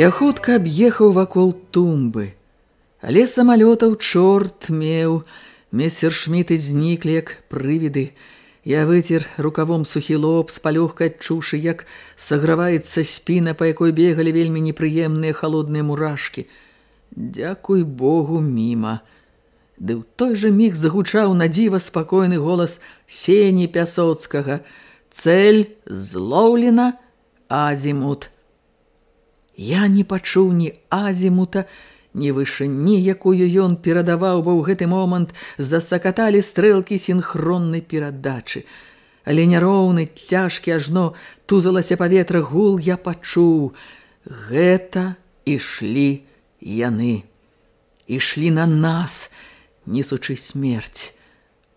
Я хутка аб'ехаў вакол тумбы, але самалётаў чорт меў, мессер шміты зніклі як прывіды. Я выцер рукавом сухі лоб, спалёгка адчушы, як саграваецца спіна, па якой бегалі вельмі непрыемныя халодныя мурашкі. Дзякуй Богу міма. Ды ў той жа міг загучаў на дзіва спакойны голас сені пясоцкага. Цэль злоўлена, азімут. Я не пачуў ні азімута, ні вышыні, якую ён перадаваў, бо ў гэты момант засакаталі стрэлкі сінхроннай перадачы. Але няроўны, цяжкі ажно тузалася паветра гул, я пачуў. Гэта ішлі яны. Ішлі на нас, несучы смерць.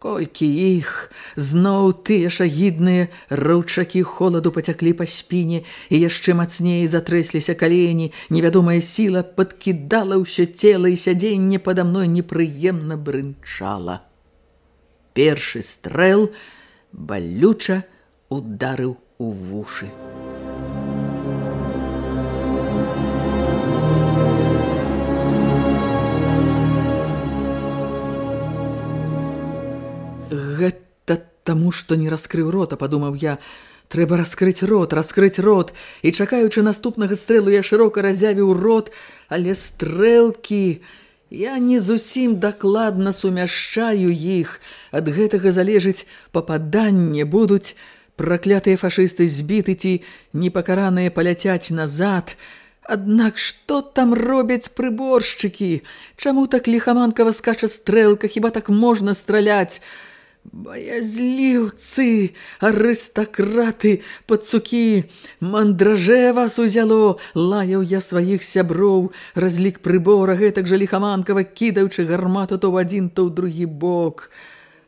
Колькі іх, зноў тыя шагідныя раўчакі холаду пацяклі па спіне і яшчэ мацней затрэсліся калені, невядомая сіла падкідала ўсё цела і сядзенне пада мной непрыемна брынчала. Першы стрэл балюча ударыў у вушы. Таму, што не раскрыў рота, падумаў я. Трэба раскрыць рот, раскрыць рот. І чакаючы наступнага стрэлу, я шырока разявіў рот, але стрэлкі... Я не зусім дакладна сумяшчаю іх. Ад гэтага залежыць пападанне, будуць праклятыя фашысты збіты ці непакараныя паляцяць назад. Аднак што там робяць прыборшчыкі? Чаму так ліхаманкава скача стрэлка, хіба так можна страляць? Баязліўцы, арыстакраты, пацукі, мандражэ вас узяло, лаяў я сваіх сяброў, разлік прыбора гэтак жа ліхаманкава, кідаючы гармату то ў адзін, то ў другі бок.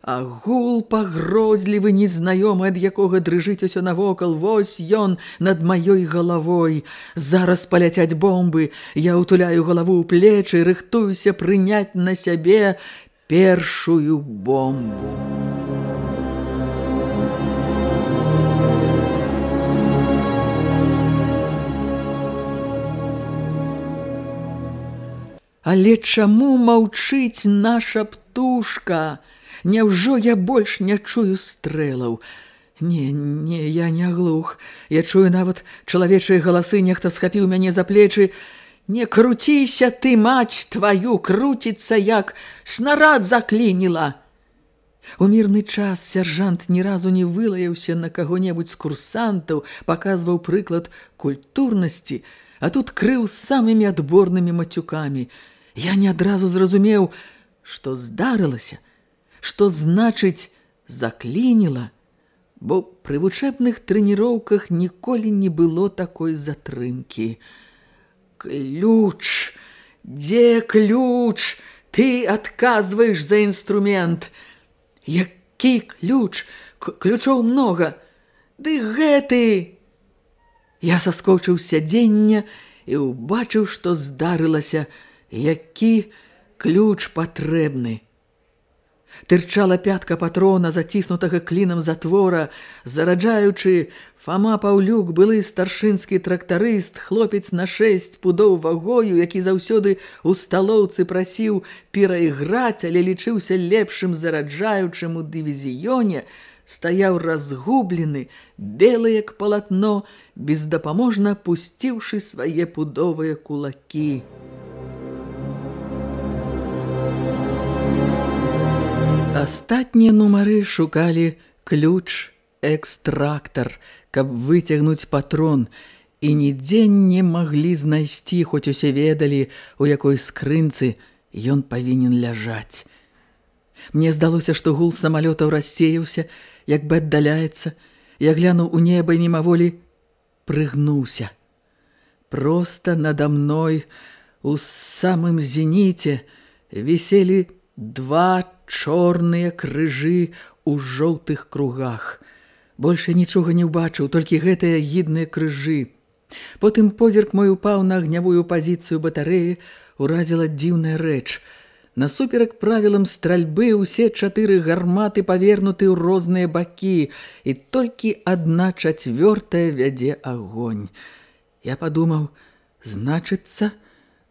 А гул пагрозлівы, незнаёмы, ад якога дрыжыць усё навокал, вось ён над маёй галавой. Зараз паляцяць бомбы, я ўтуляю галаву ў плечы, рыхтуюся прыняць на сябе першую бомбу. Але чаму маўчыць наша птушка? Няўжо я больш не чую стрэлаў? Не, не, я не глух. Я чую нават чалавечыя галасы, нехта схапіў мяне за плечы, Не круціся ты, мать твою, круціцца як снарад заклініла. У мірны час сяржант ні разу не вылаяўся на каго-небудзь з курсантаў, паказваў прыклад культурнасці, а тут крыў самымі адборнымі мацюкамі. Я не адразу зразумеў, што здарылася, што значыць заклініла, бо пры вучэбных трэніроўках ніколі не было такой затрымкі. Ключ! Дзе ключ? Ты адказваеш за інструмент. Які ключ? Ключоў многа. Ды гэты! Я саскочыў сядзення і ўбачыў, што здарылася, які ключ патрэбны. Тырчала пятка патрона, заціснутага клінам затвора, зараджаючы Фама Паўлюк, былы старшынскі трактарыст, хлопец на шэсць пудоў вагою, які заўсёды ў сталоўцы прасіў перайграць, але лічыўся лепшым зараджаючым у дывізіёне, стаяў разгублены, белы як палатно, бездапаможна пусціўшы свае пудовыя кулакі. Астатнія нумары шукалі ключ экстрактар, каб выцягнуць патрон, і нідзе не маглі знайсці, хоць усе ведалі, у якой скрынцы ён павінен ляжаць. Мне здалося, што гул самалётаў рассеяўся, як бы аддаляецца. Я глянуў у неба і мімаволі прыгнуўся. Проста надо мной у самым зеніце віселі два чорныя крыжы ў жоўтых кругах. Больше нічога не ўбачыў, толькі гэтыя гідныя крыжы. Потым позірк мой упаў на агнявую пазіцыю батарэі, уразіла дзіўная рэч. Насуперак правілам стральбы ўсе чатыры гарматы павернуты ў розныя бакі, і толькі адна чацвёртая вядзе агонь. Я падумаў, значыцца,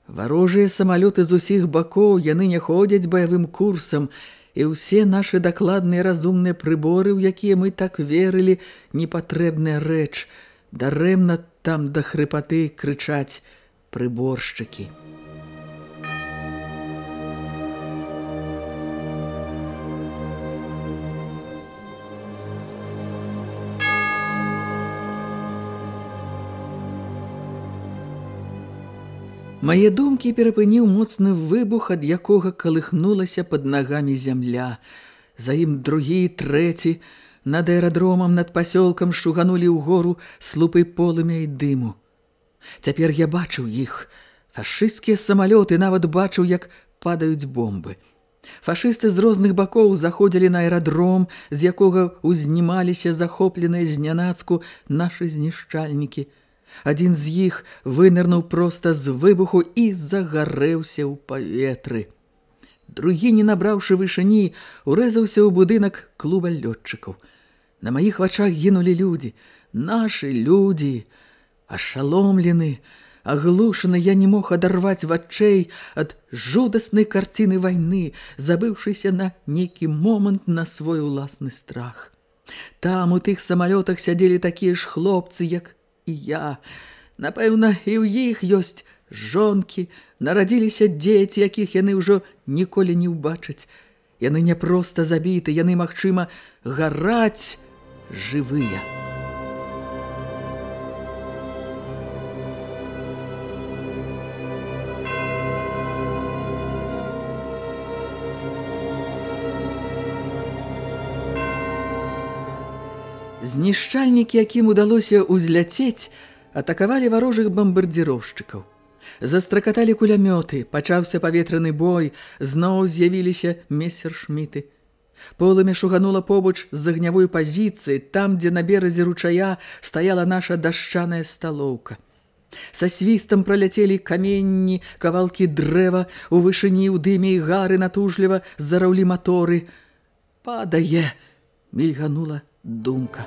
варожыя самалёты з усіх бакоў яны не ходзяць баявым курсам, і ўсе нашы дакладныя разумныя прыборы, у якія мы так верылі, непатрэбная рэч, дарэмна там да хрыпаты крычаць прыборшчыкі. Мае думкі перапыніў моцны выбух, ад якога калыхнулася пад нагамі зямля. За ім другі, трэці, над аэрадромам, над пасёлкам шуганулі ў гору слупы полымя і дыму. Цяпер я бачыў іх. Фашысцкія самалёты нават бачыў, як падаюць бомбы. Фашысты з розных бакоў заходзілі на аэрадром, з якога ўзнімаліся захопленыя знянацку нашы знішчальнікі – Адзін з іх вынырнуў проста з выбуху і загарэўся ў паветры. Другі, не набраўшы вышыні, урэзаўся ў будынак клуба лётчыкаў. На маіх вачах гінулі людзі, нашы людзі, ашаломлены, аглушаны я не мог адарваць вачэй ад жудаснай карціны вайны, забыўшыся на нейкі момант на свой уласны страх. Там у тых самалётах сядзелі такія ж хлопцы, як і я. Напэўна, і ў іх ёсць жонкі, нарадзіліся дзеці, якіх яны ўжо ніколі не ўбачаць. Яны не проста забіты, яны, магчыма, гараць жывыя. Знішчальнікі, якім удалося ўзляцець, атакавалі варожых бамбардзіроўшчыкаў. Застракаталі кулямёты, пачаўся паветраны бой, зноў з'явіліся мессершміты. Полымя шуганула побач з агнявой пазіцыі, там, дзе на беразе ручая стаяла наша дашчаная сталоўка. Са свістам праляцелі каменні, кавалкі дрэва, у вышыні ў дыме і гары натужліва зараўлі маторы. «Падае!» – мільганула думка.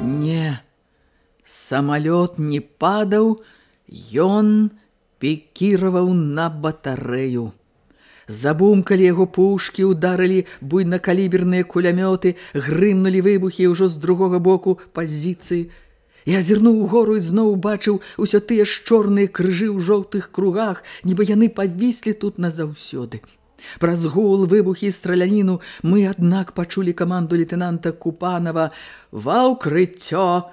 Не, самалёт не падаў, ён пікіраваў на батарэю. Забумкалі яго пушкі, ударылі буйнакаліберныя кулямёты, грымнулі выбухі ўжо з другога боку пазіцыі. Я азірнуў гору і зноў бачыў усё тыя ж чорныя крыжы ў жоўтых кругах, нібы яны павіслі тут назаўсёды. Праз гул выбухі страляніну мы, аднак, пачулі каманду лейтенанта Купанова «Ва ўкрыццё!»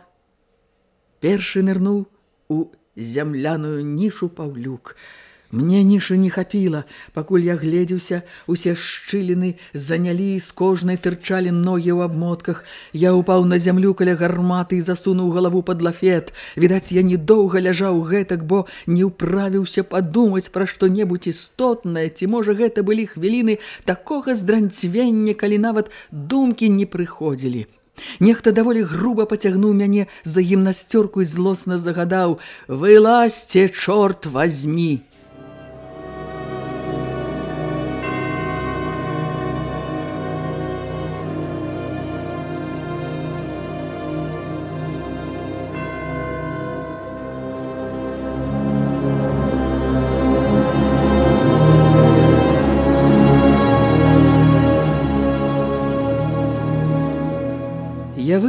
Першы нырнуў у зямляную нішу Паўлюк – Мне нішы не хапіла, пакуль я гледзеўся, усе шчыліны занялі, з кожнай тырчалі ногі ў абмотках. Я ўпаў на зямлю каля гарматы і засунуў галаву пад лафет. Відаць, я недоўга ляжаў гэтак, бо не ўправіўся падумаць пра што-небудзь істотнае, ці можа гэта былі хвіліны такога здранцвення, калі нават думкі не прыходзілі. Нехта даволі груба пацягнуў мяне за гімнасцёрку і злосна загадаў: «Вылазьце, чорт возьми!»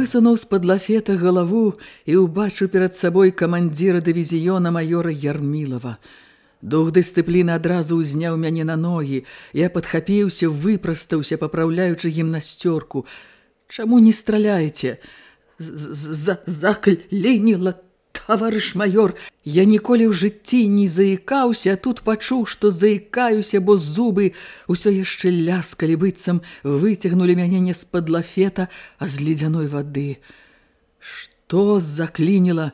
Высунуў з-пад лафета галаву і ўбачу перад сабой камандзіра дывізіёна майора Ярмілава. Дух дысцыпліны адразу ўзняў мяне на ногі. Я падхапіўся, выпрастаўся, папраўляючы гімнасцёрку. Чаму не страляеце? Закляніла таварыш майор. Я ніколі ў жыцці не заікаўся, тут пачуў, што заікаюся, бо зубы ўсё яшчэ ляскалі быццам, выцягнулі мяне не з-пад лафета, а з ледзяной вады. Што заклініла?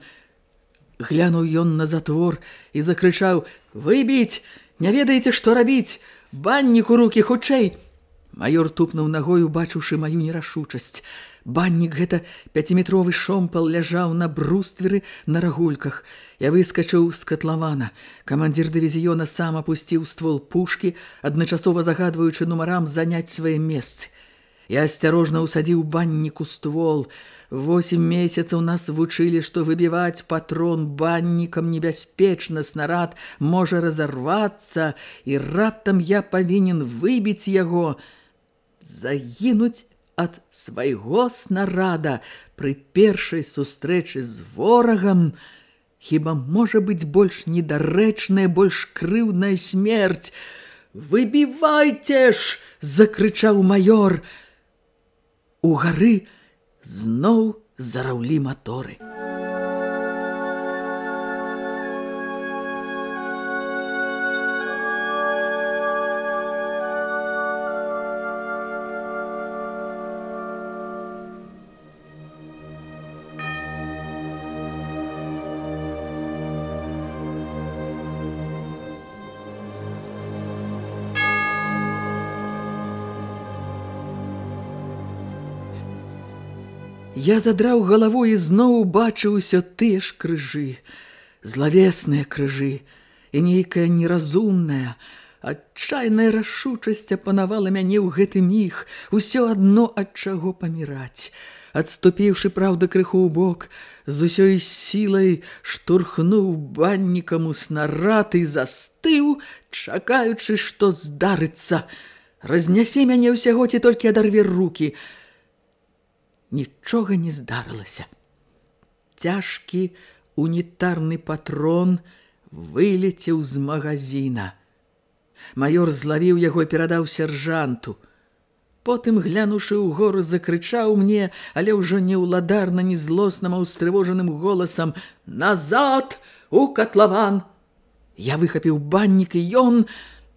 Глянуў ён на затвор і закрычаў: «Выбіць! Не ведаеце, што рабіць! Банніку рукі хутчэй!» Маёр тупнуў нагой, убачыўшы маю нерашучасць. Баннік гэта пяціметровы шомпал ляжаў на брустверы на рагульках. Я выскачыў з катлавана. Камандзір дывізіёна сам апусціў ствол пушкі, адначасова загадваючы нумарам заняць свае месцы. Я асцярожна ўсадзіў банніку ствол. Восем месяцаў нас вучылі, што выбіваць патрон баннікам небяспечна, снарад можа разарвацца, і раптам я павінен выбіць яго, загінуць ад свайго снарада пры першай сустрэчы з ворагам, хіба можа быць больш недарэчная, больш крыўная смерць. «Выбівайце ж!» – закрычаў майор – У гары зноў зараўлі маторы. Я задраў галаву і зноў убачыў усё тыя ж крыжы, злавесныя крыжы, і нейкая неразумная, адчайная рашучасць апанавала мяне ў гэты міг, усё адно ад чаго паміраць. Адступіўшы, праўда, крыху ў бок, з усёй сілай штурхнуў баннікам у снарад і застыў, чакаючы, што здарыцца. Разнясе мяне ўсяго ці толькі адарве рукі – нічога не здарылася. Цяжкі унітарны патрон вылецеў з магазина. Маёр злавіў яго і перадаў сержанту. Потым, глянуўшы ў гору, закрычаў мне, але ўжо не ўладарна, не злосным, а ўстрывожаным голасам: «Назад у катлаван!» Я выхапіў баннік, і ён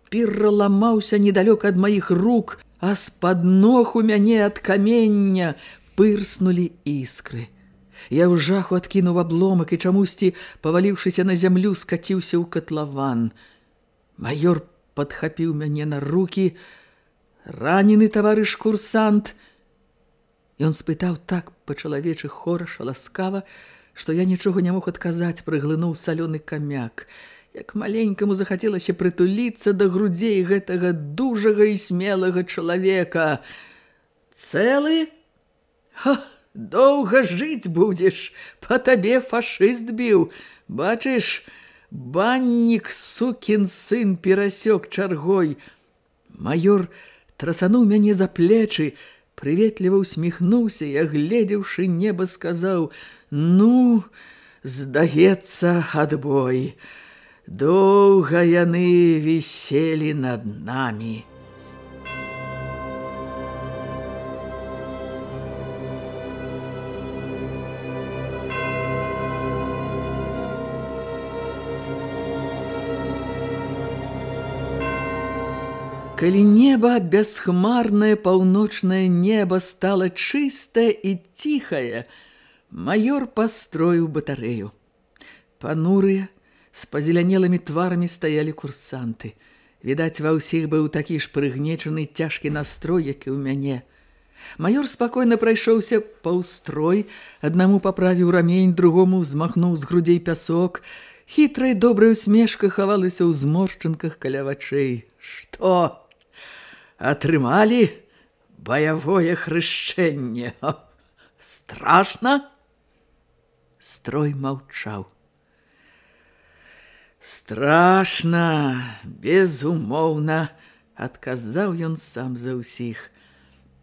пераламаўся недалёк ад маіх рук, а з-пад ног у мяне ад камення пырснулі іскры. Я ў жаху адкінуў абломак і чамусьці, паваліўшыся на зямлю, скаціўся ў катлаван. Маёр падхапіў мяне на рукі. Ранены таварыш курсант. Ён спытаў так па-чалавечы хораша ласкава, што я нічога не мог адказаць, прыглынуў салёны камяк. Як маленькаму захацелася прытуліцца да грудзей гэтага дужага і смелага чалавека. Цэлы? Доўга жыць будзеш, па табе фашыст біў. Бачыш, баннік сукін сын перасёк чаргой. Маёр трасануў мяне за плечы, прыветліва усміхнуўся і, агледзеўшы неба, сказаў: «Ну, здаецца, адбой. Доўга яны віселі над намі». Калі неба, бясхмарнае паўночнае неба стала чыстае і ціхае, маёр пастроіў батарэю. Панурыя, з пазелянелымі тварамі стаялі курсанты. Відаць, ва ўсіх быў такі ж прыгнечаны цяжкі настрой, як і ў мяне. Маёр спакойна прайшоўся паўстрой, аднаму паправіў рамень, другому взмахнуў з грудзей пясок. Хітрая добрая усмешка хавалася ў зморшчынках каля вачэй. Што? Атрымалі баявое хрышчэнне. Страшна? Строй маўчаў. Страшна, безумоўна, адказаў ён сам за ўсіх.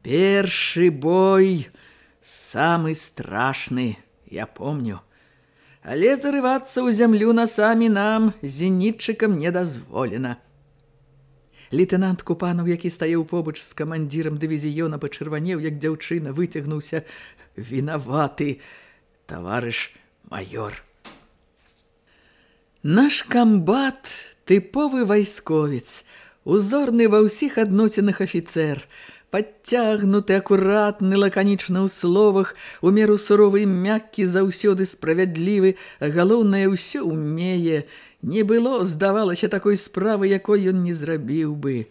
Першы бой самы страшны, я помню. Але зарывацца ў зямлю насамі нам зенітчыкам не дазволена. Лейтенант Купанов, які стаяў побач з камандзірам дывізіёна, пачырванеў, як дзяўчына, выцягнуўся вінаваты таварыш майор. Наш камбат тыповы вайсковец, узорны ва ўсіх адносінах афіцэр, Падцягнуты, акуратны, лаканічны ў словах, у меру суровы мяккі, заўсёды справядлівы, галоўнае ўсё ўмее. Не было, здавалася, такой справы, якой ён не зрабіў бы.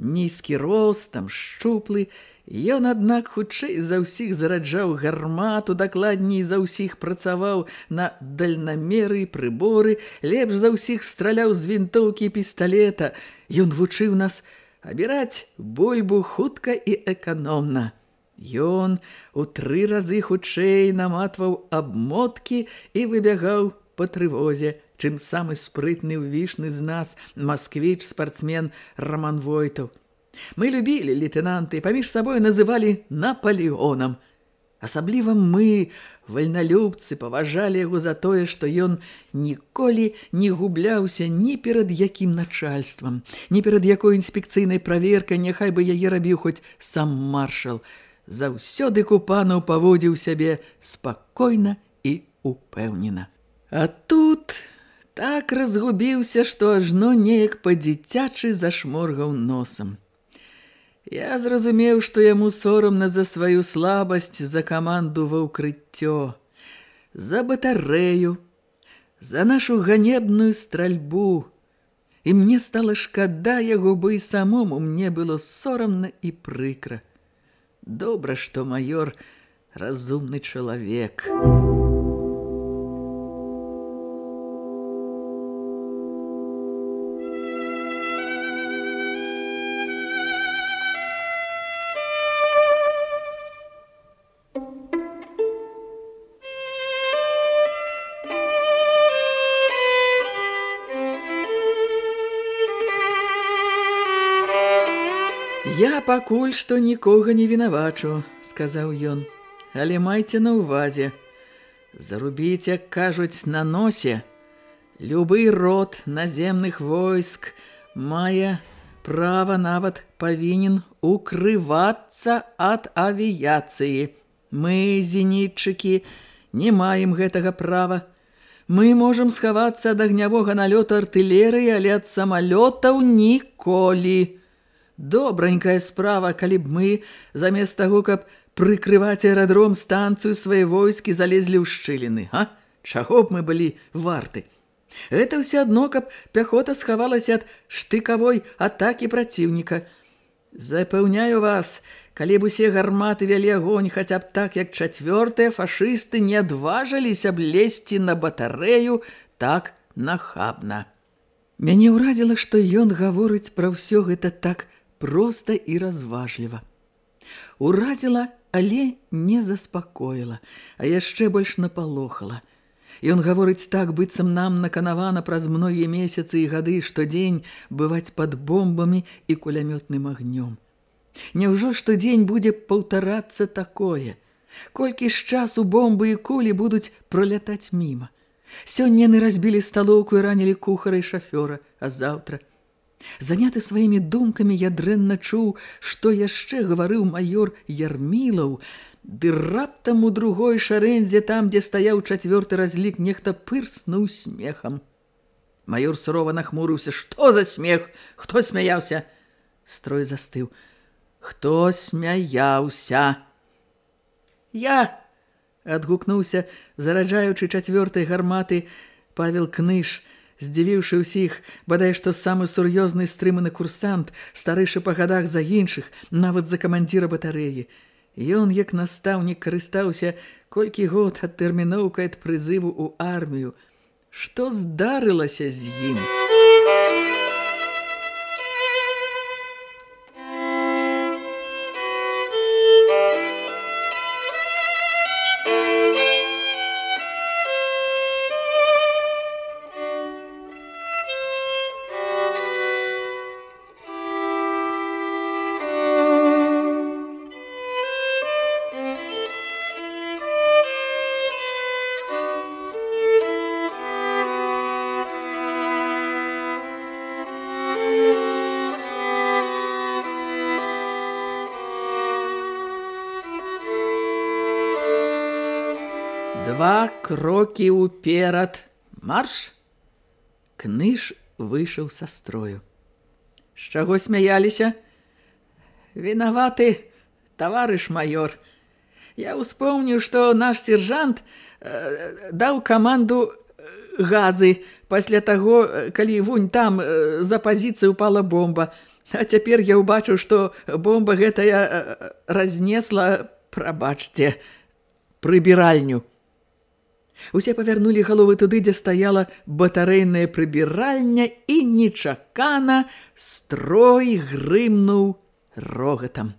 Нізкі ростам, шчуплы, ён, аднак, хутчэй за ўсіх зараджаў гармату, дакладней за ўсіх працаваў на дальнамеры і прыборы, лепш за ўсіх страляў з вінтоўкі пісталета. Ён вучыў нас, абіраць бульбу хутка і эканомна. Ён у тры разы хутчэй наматваў абмоткі і выбягаў па трывозе, чым самы спрытны ўвішны з нас масквіч-спартсмен Раман Войтаў. Мы любілі лейтенанты, паміж сабой называлі Наполеонам – Асабліва мы, вальналюбцы, паважалі яго за тое, што ён ніколі не губляўся ні перад якім начальствам, ні перад якой інспекцыйнай праверкай, няхай бы яе рабіў хоць сам маршал. Заўсёды купанаў паводзіў сябе спакойна і упэўнена. А тут так разгубіўся, што ажно неяк па-дзіцячы зашморгаў носам. Я зразумеў, што яму сорамна за сваю слабасць за каманду ва ўкрыццё, за батарэю, за нашу ганебную стральбу. І мне стала шкада яго, бо і самому мне было сорамна і прыкра. Добра, што маёр разумны чалавек. Я пакуль што нікога не вінавачу, сказаў ён. Але майце на ўвазе. Зарубіць, як кажуць, на носе. Любы род наземных войск мае права нават павінен укрывацца ад авіяцыі. Мы, зенітчыкі, не маем гэтага права. Мы можам схавацца ад агнявога налёта артылерыі, але ад самалётаў ніколі. Добранькая справа, калі б мы, замест таго, каб прыкрываць аэрадром станцыю свае войскі, залезлі ў шчыліны, а? Чаго б мы былі варты? Гэта ўсё адно, каб пяхота схавалася ад штыкавой атакі праціўніка. Запэўняю вас, калі б усе гарматы вялі агонь, хаця б так, як чацвёртыя фашысты не адважыліся б лезці на батарэю так нахабна. Мяне ўразіла, што ён гаворыць пра ўсё гэта так проста і разважліва. Уразіла, але не заспакоіла, а яшчэ больш напалохала. Ён гаворыць так, быццам нам наканавана праз многія месяцы і гады штодзень бываць пад бомбамі і кулямётным агнём. Няўжо штодзень будзе паўтарацца такое? Колькі з часу бомбы і кулі будуць пролятаць міма? Сёння яны разбілі сталоўку і ранілі кухара і шафёра, а заўтра – Заняты сваімі думкамі я дрэнна чуў, што яшчэ гаварыў маёр Ярмілаў, ды раптам у другой шарэнзе, там, дзе стаяў чацвёрты разлік, нехта пырснуў смехам. Маёр сурова нахмурыўся: "Што за смех? Хто смяяўся?" Строй застыў. "Хто смяяўся?" "Я!" адгукнуўся, зараджаючы чацвёртай гарматы Павел Кныш здзівіўшы ўсіх, бадай што самы сур'ёзны стрыманы курсант, старэйшы па гадах за іншых, нават за камандзіра батарэі. Ён, як настаўнік, карыстаўся колькі год ад тэрміноўкай ад прызыву ў армію. Што здарылася з ім? Крокі ўперад. Марш! Кныж выйшаў са строю. З чаго смяяліся? Вінаваты, таварыш майор. Я ўспомніў, што наш сержант э, даў каманду газы пасля таго, калі вунь там э, за пазіцыю упала бомба. А цяпер я ўбачыў, што бомба гэтая э, разнесла, прабачце, прыбіральню. Усе павярнулі галовы туды, дзе стаяла батарэйная прыбіральня і нечакана строй грымнуў рогатам.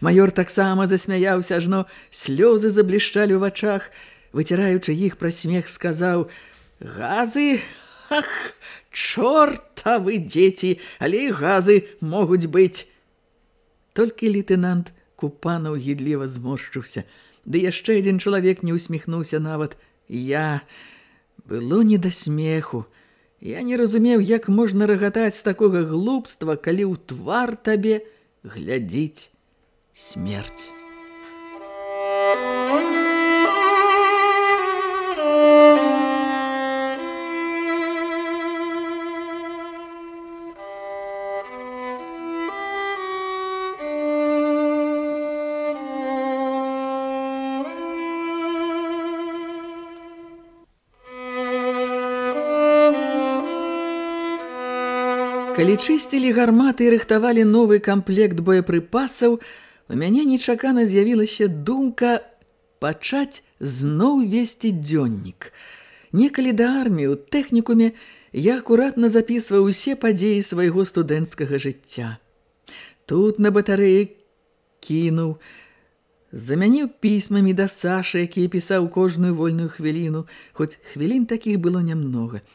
Маёр таксама засмяяўся, ажно слёзы заблішчалі ў вачах, выціраючы іх пра смех, сказаў: « Газы, ах, чортавы дзеці, але і газы могуць быць. Толькі лейтенант Купанаў гідліва зморшчыўся, ды яшчэ адзін чалавек не усміхнуўся нават. Я было не да смеху. Я не разумеў, як можна рагатаць з такога глупства, калі ў твар табе глядзіць смерць. Калі чысцілі гарматы і рыхтавалі новы камплект боепрыпасаў, У мяне нечакана з'явілася думка пачаць зноў весці дзённік. Некалі да арміі ў тэхнікуме я акуратна запісваў усе падзеі свайго студэнцкага жыцця. Тут на батарэі кінуў, замяніў пісьмамі да Сашы, які пісаў кожную вольную хвіліну, хоць хвілін такіх было нямнога.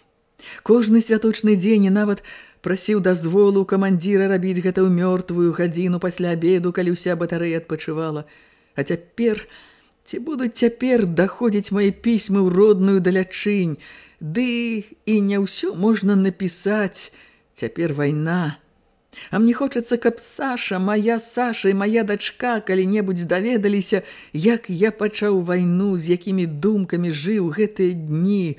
Кожны святочны дзень і нават прасіў дазволу камандзіра рабіць гэта ў мёртвую гадзіну пасля абеду, калі ўся батарэя адпачывала. А цяпер, ці будуць цяпер даходзіць мае пісьмы ў родную далячынь, ды і не ўсё можна напісаць, цяпер вайна. А мне хочацца, каб Саша, моя Саша і моя дачка калі-небудзь даведаліся, як я пачаў вайну, з якімі думкамі жыў гэтыя дні.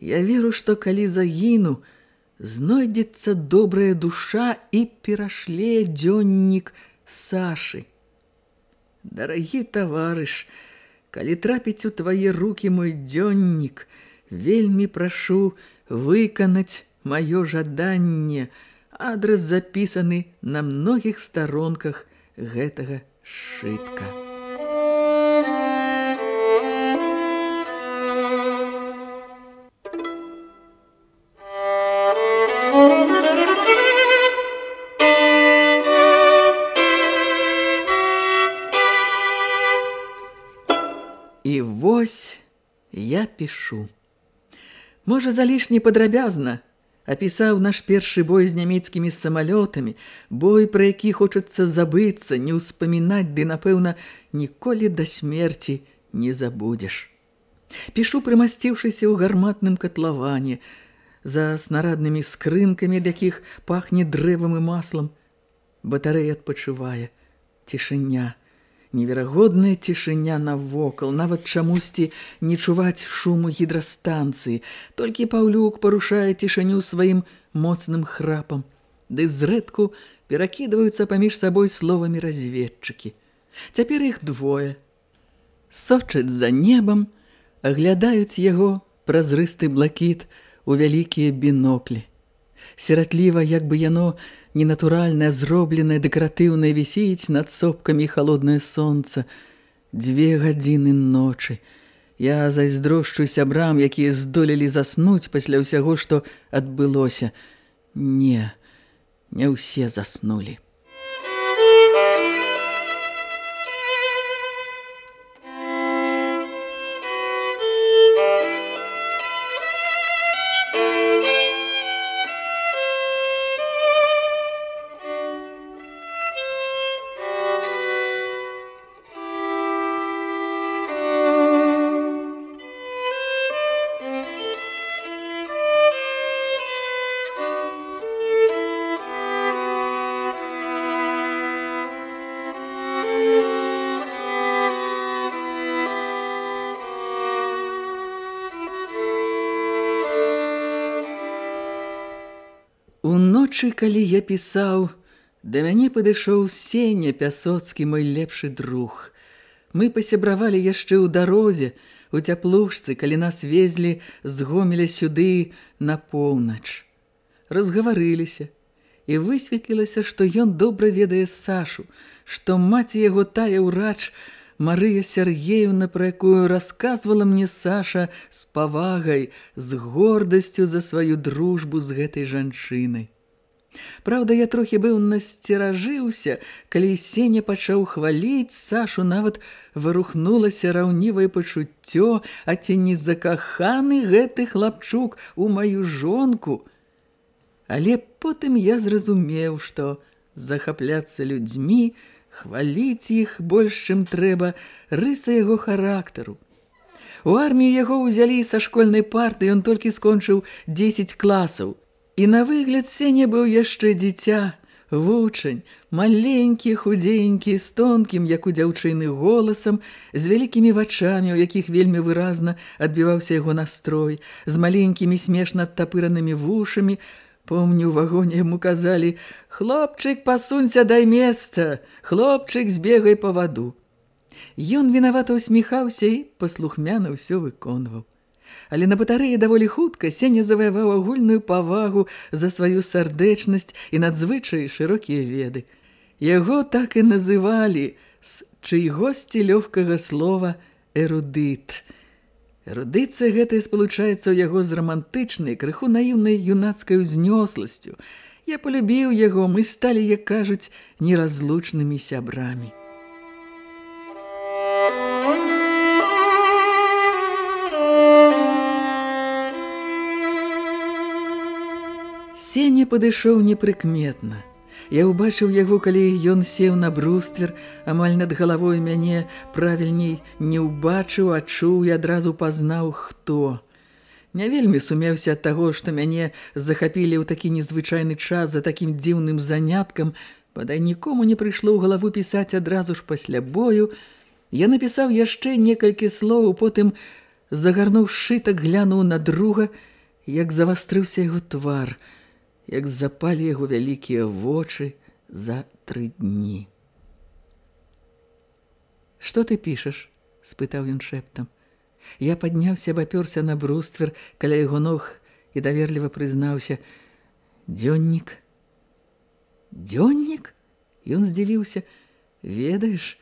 Я веру, што калі загіну, знойдзецца добрая душа і перашле дзённік Сашы. Дарагі таварыш, калі трапіць у твае рукі мой дзённік, вельмі прашу выканаць маё жаданне. Адрас запісаны на многіх старонках гэтага шытка. Вось я пішу. Можа, залішне падрабязна апісаў наш першы бой з нямецкімі самалётамі, бой, пра які хочацца забыцца, не ўспамінаць, ды, напэўна, ніколі да смерці не забудзеш. Пішу, прымасціўшыся ў гарматным катлаване, за снараднымі скрынкамі, ад якіх пахне дрэвам і маслам. Батарэя адпачывае, цішыня – Неверагодная цішыня навокал, нават чамусьці не чуваць шуму гідрастанцыі. Толькі Паўлюк парушае цішыню сваім моцным храпам. Ды зрэдку перакідваюцца паміж сабой словамі разведчыкі. Цяпер іх двое. Сочаць за небам, аглядаюць яго празрысты блакіт у вялікія біноклі. Сератліва, як бы яно ненатуральнае, зробленае, дэкаратыўнае вісіць над сопкамі халоднае сонца. Дзве гадзіны ночы. Я зайздрошчу сябрам, якія здолелі заснуць пасля ўсяго, што адбылося. Не, не ўсе заснулі. Уночы, калі я пісаў, да мяне падышоў сеня пясоцкі мой лепшы друг. Мы пасябравалі яшчэ ў дарозе, у цяплушцы, калі нас везлі з гомеля сюды на поўнач. Разгаварыліся, і высветлілася, што ён добра ведае Сашу, што маці яго тая ўрач Марыя Сергеевна, пра якую расказвала мне Саша з павагай, з гордасцю за сваю дружбу з гэтай жанчынай. Праўда, я трохі быў насцеражыўся, калі Сеня пачаў хваліць Сашу, нават вырухнулася раўнівае пачуццё, а ці не закаханы гэты хлапчук у маю жонку. Але потым я зразумеў, што захапляцца людзьмі – хваліць іх больш, чым трэба, рыса яго характару. У армію яго ўзялі са школьнай парты, ён толькі скончыў 10 класаў. І на выгляд Сеня быў яшчэ дзіця, вучань, маленькі, худзенькі, з тонкім, як у дзяўчыны, голасам, з вялікімі вачамі, у якіх вельмі выразна адбіваўся яго настрой, з маленькімі смешна адтапыранымі вушамі, Помню, у вагоне яму казалі: «Хлопчык, пасунься дай месца, хлопчык, збегай па ваду». Ён вінавата усміхаўся і паслухмяна ўсё выконваў. Але на батарэі даволі хутка Сеня заваяваў агульную павагу за сваю сардэчнасць і надзвычай шырокія веды. Яго так і называлі з чыйгосці лёгкага слова «эрудыт». Эрудыцыя гэтая спалучаецца ў яго з рамантычнай, крыху наіўнай юнацкай узнёсласцю. Я полюбіў яго, мы сталі, як кажуць, неразлучнымі сябрамі. Сеня падышоў непрыкметна. Я ўбачыў яго, калі ён сеў на бруствер, амаль над галавой мяне правільней не ўбачыў, а чуў і адразу пазнаў, хто. Не вельмі сумеўся ад таго, што мяне захапілі ў такі незвычайны час за такім дзіўным заняткам, бадай нікому не прыйшло ў галаву пісаць адразу ж пасля бою. Я напісаў яшчэ некалькі слоў, потым, загарнуў шытак, глянуў на друга, як завастрыўся яго твар – як запалі яго вялікія вочы за тры дні. «Што ты пішаш?» – спытаў ён шэптам. Я падняўся, абапёрся на бруствер каля яго ног і даверліва прызнаўся. «Дзённік?» «Дзённік?» – ён здзівіўся. «Ведаеш,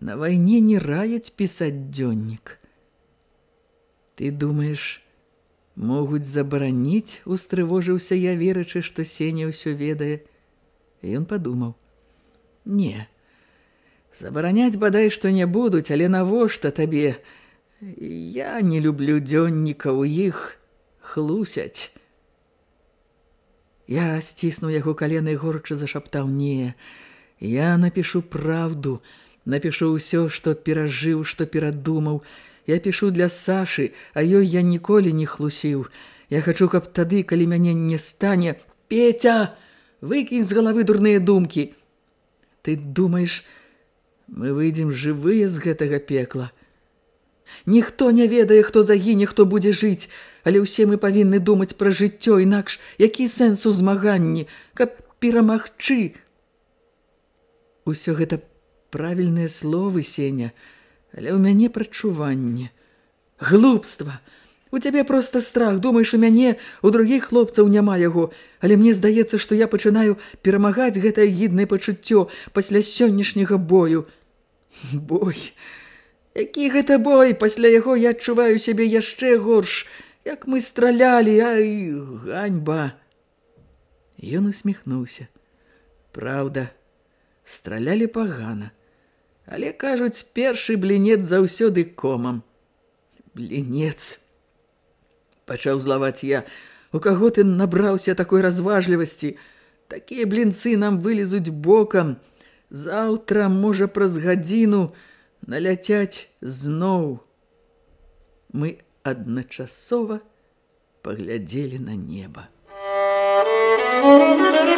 на вайне не раяць пісаць дзённік». «Ты думаеш, Могуць забараніць, устрывожыўся я, верачы, што Сеня ўсё ведае. І ён падумаў: Не. Забараняць бадай што не будуць, але навошта табе? Я не люблю дзённіка у іх хлусяць. Я сціснуў яго каленай горача зашаптаў: Не. Я напішу праўду, напішу ўсё, што перажыў, што перадумаў. Я пішу для Сашы, а ёй я ніколі не хлусіў. Я хачу, каб тады, калі мяне не стане, Петя, выкінь з галавы дурныя думкі. Ты думаеш, мы выйдзем жывыя з гэтага пекла. Ніхто не ведае, хто загіне, хто будзе жыць, але ўсе мы павінны думаць пра жыццё, інакш які сэнс у змаганні, каб перамагчы. Усё гэта правільныя словы, Сеня, — але ў мяне прачуванне. Глупства! У цябе проста страх, думаеш, у мяне, у другіх хлопцаў няма яго, але мне здаецца, што я пачынаю перамагаць гэтае гіднае пачуццё пасля сённяшняга бою. Бой! Які гэта бой? Пасля яго я адчуваю сябе яшчэ горш, як мы стралялі, ай, ганьба! Ён усміхнуўся. Праўда, стралялі пагана. Але кажуць, першы блінец заўсёды комам. Блінец. Пачаў злаваць я. У каго ты набраўся такой разважлівасці? Такія блінцы нам вылезуць бокам. Заўтра, можа, праз гадзіну наляцяць зноў. Мы адначасова паглядзелі на неба. Thank you.